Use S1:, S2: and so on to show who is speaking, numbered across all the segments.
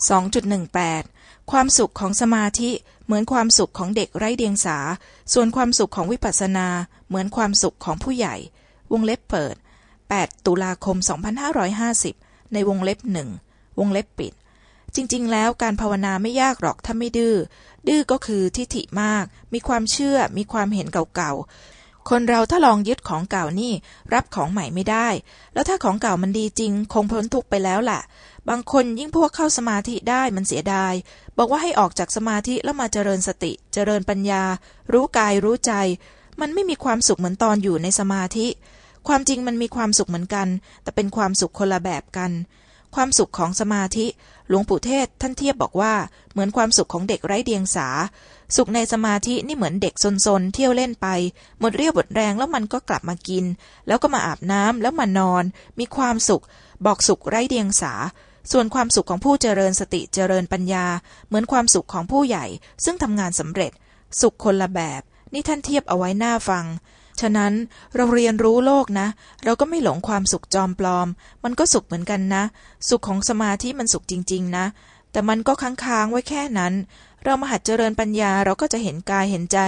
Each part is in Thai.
S1: 2.18 ความสุขของสมาธิเหมือนความสุขของเด็กไร้เดียงสา ส่วนความสุขของวิปัสสนา เหมือนความสุขของผู้ใหญ่ วงเล็บเปิด 8 ตุลาคม 2550 ในวงเล็บหนึ่ง วงเล็บปิด จริงๆ แล้วการภาวนาไม่ยากหรอกถ้าไม่ดื้อ ดื้อก็คือทิฐิมาก มีความเชื่อ มีความเห็นเก่าๆ คนเราถ้าลองยึดของเก่านี่ รับของใหม่ไม่ได้ แล้วถ้าของเก่ามันดีจริง คงพ้นทุกไปแล้วล่ะ บางคนยิ่งพวกเข้าสมาธิได้มันเสียดาย บอกว่าให้ออกจากสมาธิแล้วมาเจริญสติ เจริญปัญญา รู้กายรู้ใจ มันไม่มีความสุขเหมือนตอนอยู่ในสมาธิ ความจริงมันมีความสุขเหมือนกัน แต่เป็นความสุขคนละแบบกัน ความสุขของสมาธิ หลวงปู่เทศท่านเทียบบอกว่า เหมือนความสุขของเด็กไร้เดียงสา สุขในสมาธินี่เหมือนเด็กซนๆ เที่ยวเล่นไป หมดเรี่ยวหมดแรงแล้วมันก็กลับมากิน แล้วก็มาอาบน้ำแล้วมานอน มีความสุข บอกสุขไร้เดียงสา ส่วนความสุขของผู้เจริญสติเจริญปัญญา เหมือนความสุขของผู้ใหญ่ ซึ่งทำงานสำเร็จ สุขคนละแบบ นี่ท่านเทียบเอาไว้หน้าฟัง ฉะนั้นเราเรียนรู้โลกนะ เราก็ไม่หลงความสุขจอมปลอม มันก็สุขเหมือนกันนะ สุขของสมาธิมันสุขจริง ๆ นะ แต่มันก็ค้างๆไว้แค่นั้น เรามาหัดเจริญปัญญาเราก็จะเห็นกายเห็นใจ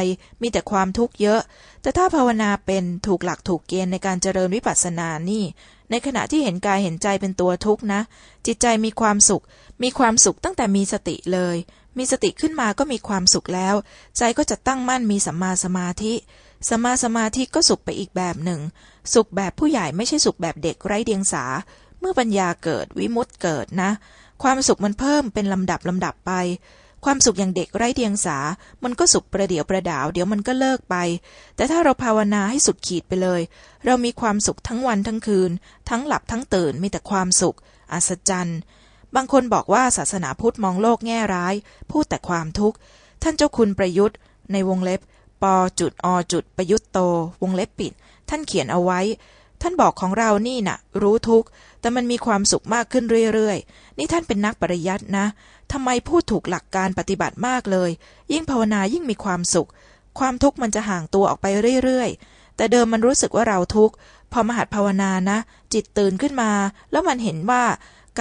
S1: มีแต่ความทุกข์เยอะ แต่ถ้าภาวนาเป็นถูกหลักถูกเกณฑ์ในการเจริญวิปัสสนานี่ ในขณะที่เห็นกายเห็นใจเป็นตัวทุกข์นะ จิตใจมีความสุข มีความสุขตั้งแต่มีสติเลย มีสติขึ้นมาก็มีความสุขแล้ว ใจก็จะตั้งมั่นมีสัมมาสมาธิ สมาสมาธิก็สุขไปอีกแบบหนึ่ง สุขแบบผู้ใหญ่ไม่ใช่สุขแบบเด็กไร้เดียงสา เมื่อปัญญาเกิดวิมุตต์เกิดนะ ความสุขมันเพิ่มเป็นลำดับลำดับไป ความสุขอย่างเด็กไร้เดียงสา มันก็สุขประเดี๋ยวประดาว เดี๋ยวมันก็เลิกไป แต่ถ้าเราภาวนาให้สุดขีดไปเลย เรามีความสุขทั้งวันทั้งคืน ทั้งหลับทั้งตื่นมีแต่ความสุข อัศจรรย์ บางคนบอกว่าศาสนาพุทธมองโลกแง่ร้าย พูดแต่ความทุกข์ ท่านเจ้าคุณประยุทธ์ในวงเล็บ ปจุดอจุดประยุทธ์โต วงเล็บปิด ท่านเขียนเอาไว้ ท่านบอกของเรานี่นะ่ะ รู้ทุกแต่มันมีความสุขมากขึ้นเรื่อยๆ นี่ท่านเป็นนักปริยัตินะทำไมพูดถูกหลักการปฏิบัติมากเลย ยิ่งภาวนายิ่งมีความสุข ความทุกข์มันจะห่างตัวออกไปเรื่อยๆ แต่เดิมมันรู้สึกว่าเราทุกข์ พอมหัดภาวนานะ จิตตื่นขึ้นมา แล้วมันเห็นว่า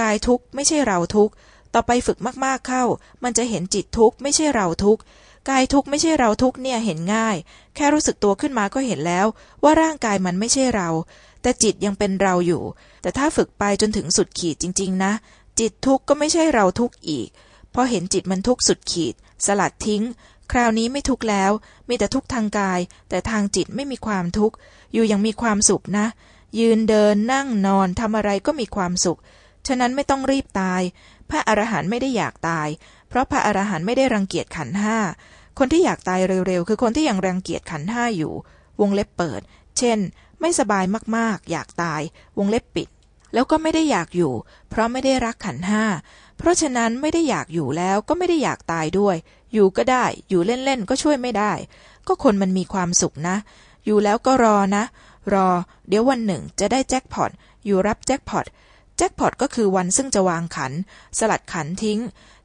S1: กายทุกข์ไม่ใช่เราทุกข์ ต่อไปฝึกมากๆเข้า มันจะเห็นจิตทุกข์ไม่ใช่เราทุกข์ กายทุกข์ไม่ใช่เราทุกข์เนี่ยเห็นง่าย แค่รู้สึกตัวขึ้นมาก็เห็นแล้ว ว่าร่างกายมันไม่ใช่เรา แต่จิตยังเป็นเราอยู่ แต่ถ้าฝึกไปจนถึงสุดขีดจริง ๆ นะ จิตทุกข์ก็ไม่ใช่เราทุกข์อีกพอเห็นจิตมันทุกข์สุดขีด สลัดทิ้ง คราวนี้ไม่ทุกข์แล้ว มีแต่ทุกข์ทางกาย แต่ทางจิตไม่มีความทุกข์อยู่ยังมีความสุขนะ ยืนเดินนั่งนอนทำอะไรก็มีความสุข ฉะนั้นไม่ต้องรีบตาย พระอรหันต์ไม่ได้อยากตาย เพราะพระอรหันต์ไม่ได้รังเกียจขันห้า คนที่อยากตายเร็วๆ คือคนที่ยังรังเกียจขันห้าอยู่ วงเล็บเปิด เช่น ไม่สบายมากๆ อยากตาย วงเล็บปิด แล้วก็ไม่ได้อยากอยู่ เพราะไม่ได้รักขันห้า เพราะฉะนั้นไม่ได้อยากอยู่แล้วก็ไม่ได้อยากตายด้วย อยู่ก็ได้ อยู่เล่นๆ ก็ช่วยไม่ได้ ก็คนมันมีความสุขนะ อยู่แล้วก็รอนะ รอ เดี๋ยววันหนึ่งจะได้แจ็คพอต อยู่รับแจ็คพอต แจ็คพอตก็คือวันซึ่งจะวางขัน สลัดขันทิ้ง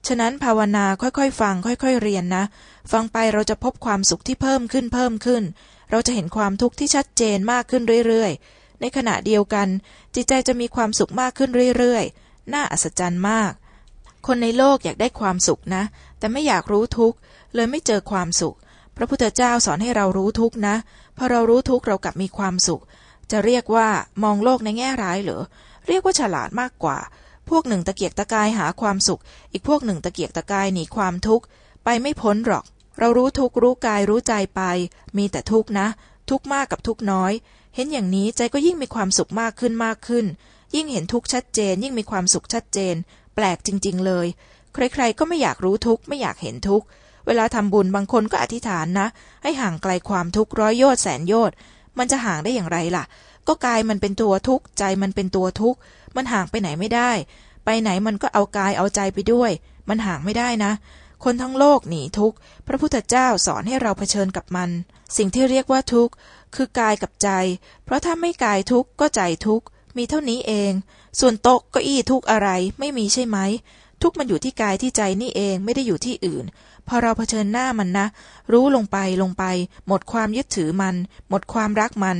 S1: ฉะนั้นภาวนาค่อยๆ ฟังค่อยๆ เรียนนะ ฟังไปเราจะพบความสุขที่เพิ่มขึ้นเพิ่มขึ้น เราจะเห็นความทุกข์ที่ชัดเจนมากขึ้นเรื่อยๆ ในขณะเดียวกัน จิตใจจะมีความสุขมากขึ้นเรื่อยๆ น่าอัศจรรย์มาก คนในโลกอยากได้ความสุขนะ แต่ไม่อยากรู้ทุกข์เลยไม่เจอความสุข พระพุทธเจ้าสอนให้เรารู้ทุกข์นะพอเรารู้ทุกข์เรากลับมีความสุข จะเรียกว่ามองโลกในแง่ร้ายเหรอเรียกว่าฉลาดมากกว่า พวกหนึ่งตะเกียกตะกายหาความสุข อีกพวกหนึ่งตะเกียกตะกายหนีความทุกข์ ไปไม่พ้นหรอก เรารู้ทุกรู้กายรู้ใจไป มีแต่ทุกนะ ทุกมากกับทุกน้อย เห็นอย่างนี้ใจก็ยิ่งมีความสุขมากขึ้นมากขึ้น ยิ่งเห็นทุกชัดเจน ยิ่งมีความสุขชัดเจน แปลกจริง ๆ เลย ใครๆก็ไม่อยากรู้ทุกไม่อยากเห็นทุกเวลาทำบุญบางคนก็อธิษฐานนะ ให้ห่างไกลความทุกข์ร้อยโยชน์แสนโยชน์มันจะห่างได้อย่างไรล่ะ ก็กายมันเป็นตัวทุกข์ใจมันเป็นตัวทุกข์มันห่างไปไหนไม่ได้ ไปไหนมันก็เอากายเอาใจไปด้วย มันห่างไม่ได้นะ คนทั้งโลกหนีทุกข์ พระพุทธเจ้าสอนให้เราเผชิญกับมัน สิ่งที่เรียกว่าทุกข์คือกายกับใจ เพราะถ้าไม่กายทุกข์ก็ใจทุกข์มีเท่านี้เอง ส่วนโต๊ะก็อี้ทุกข์อะไรไม่มีใช่ไหม ทุกข์มันอยู่ที่กายที่ใจนี่เองไม่ได้อยู่ที่อื่น พอเราเผชิญหน้ามันนะ รู้ลงไปลงไป หมดความยึดถือมัน หมดความรักมัน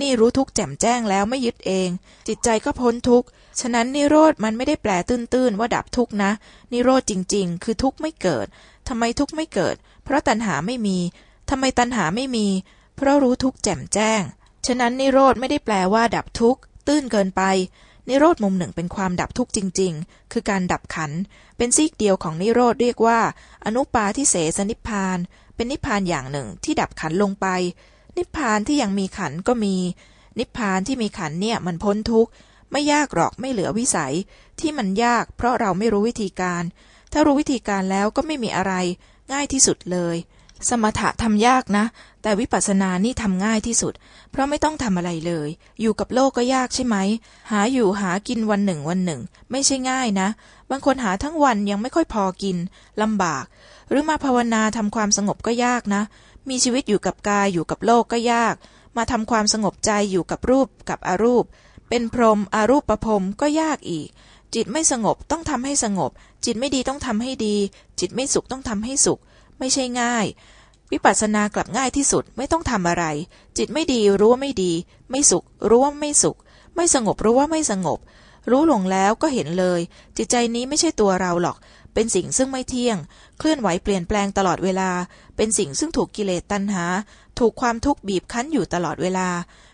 S1: นี่รู้ทุกแจ่มแจ้งแล้วไม่ยึดเอง จิตใจก็พ้นทุกข์ฉะนั้นนิโรธมันไม่ได้แปลตื้นๆ ว่าดับทุกนะ นิโรธจริงๆ คือทุกไม่เกิดทำไมทุกไม่เกิด เพราะตัณหาไม่มีทำไมตัณหาไม่มี เพราะรู้ทุกแจ่มแจ้ง ฉะนั้นนิโรธไม่ได้แปลว่าดับทุกตื้นเกินไป นิโรธมุมหนึ่งเป็นความดับทุกข์จริง ๆ คือการดับขัน เป็นซีกเดียวของนิโรธเรียกว่า อนุปาทิเสสนิพาน เป็นนิพานอย่างหนึ่งที่ดับขันลงไป นิพพานที่ยังมีขันก็มี นิพพานที่มีขันเนี่ยมันพ้นทุกข์ไม่ยากหรอกไม่เหลือวิสัย ที่มันยาก เพราะเราไม่รู้วิธีการ ถ้ารู้วิธีการแล้วก็ไม่มีอะไร ง่ายที่สุดเลย สมถะทำยากนะ แต่วิปัสสนานี่ทำง่ายที่สุด เพราะไม่ต้องทำอะไรเลย อยู่กับโลกก็ยากใช่ไหม หาอยู่หากินวันหนึ่งวันหนึ่ง ไม่ใช่ง่ายนะ บางคนหาทั้งวันยังไม่ค่อยพอกินลำบาก หรือมาภาวนาทำความสงบก็ยากนะ มีชีวิตอยู่กับกายอยู่กับโลกก็ยาก มาทำความสงบใจอยู่กับรูปกับอารูป เป็นพรหมอารูปประพรมก็ยากอีก จิตไม่สงบต้องทำให้สงบ จิตไม่ดีต้องทำให้ดี จิตไม่สุขต้องทำให้สุข ไม่ใช่ง่าย วิปัสสนากลับง่ายที่สุดไม่ต้องทำอะไร จิตไม่ดีรู้ว่าไม่ดี ไม่สุข รู้ว่าไม่สุข ไม่สงบรู้ว่าไม่สงบ รู้หลงแล้วก็เห็นเลย จิตใจนี้ไม่ใช่ตัวเราหรอก เป็นสิ่งซึ่งไม่เที่ยง เคลื่อนไหวเปลี่ยนแปลงตลอดเวลา เป็นสิ่งซึ่งถูกกิเลสตัณหา ถูกความทุกข์บีบคั้นอยู่ตลอดเวลา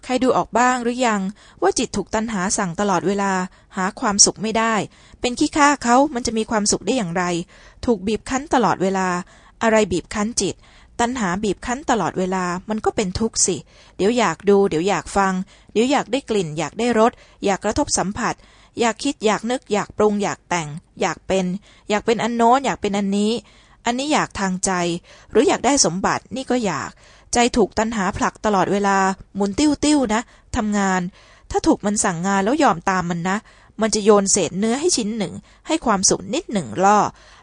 S1: ใครดูออกบ้างหรือยัง ว่าจิตถูกตัณหาสั่งตลอดเวลา หาความสุขไม่ได้ เป็นขี้ข้าเขามันจะมีความสุขได้อย่างไร ถูกบีบคั้นตลอดเวลา อะไรบีบคั้นจิตตัณหาบีบคั้นตลอดเวลา มันก็เป็นทุกข์สิ เดี๋ยวอยากดู เดี๋ยวอยากฟัง เดี๋ยวอยากได้กลิ่น อยากได้รส อยากกระทบสัมผัส อยากคิดอยากนึกอยากปรุงอยากแต่ง อยากเป็น อยากเป็นอันโน้นอยากเป็นอันนี้ อันนี้อยากทางใจ หรืออยากได้สมบัตินี่ก็อยาก ใจถูกตัณหาผลักตลอดเวลาหมุนติ้วติ้วนะทำงาน ถ้าถูกมันสั่งงานแล้วยอมตามมันนะ มันจะโยนเศษเนื้อให้ชิ้นหนึ่ง ให้ความสุขนิดหนึ่งล่อ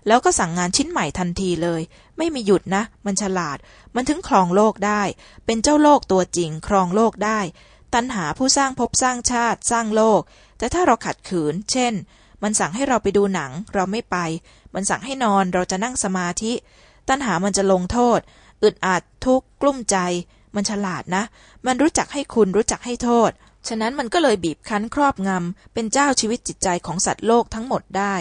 S1: แล้วก็สั่งงานชิ้นใหม่ทันทีเลย ไม่มีหยุดนะ มันฉลาด มันถึงครองโลกได้ เป็นเจ้าโลกตัวจริงครองโลกได้ตัณหาผู้สร้างภพสร้างชาติสร้างโลก แต่ถ้าเราขัดขืน เช่น มันสั่งให้เราไปดูหนัง เราไม่ไป มันสั่งให้นอนเราจะนั่งสมาธิ ตัณหามันจะลงโทษ อึดอัดทุกข์กลุ้มใจ มันฉลาดนะ มันรู้จักให้คุณรู้จักให้โทษ ฉะนั้นมันก็เลยบีบคั้นครอบงำเป็นเจ้าชีวิตจิตใจของสัตว์โลกทั้งหมดได้